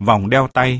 vòng đeo tay,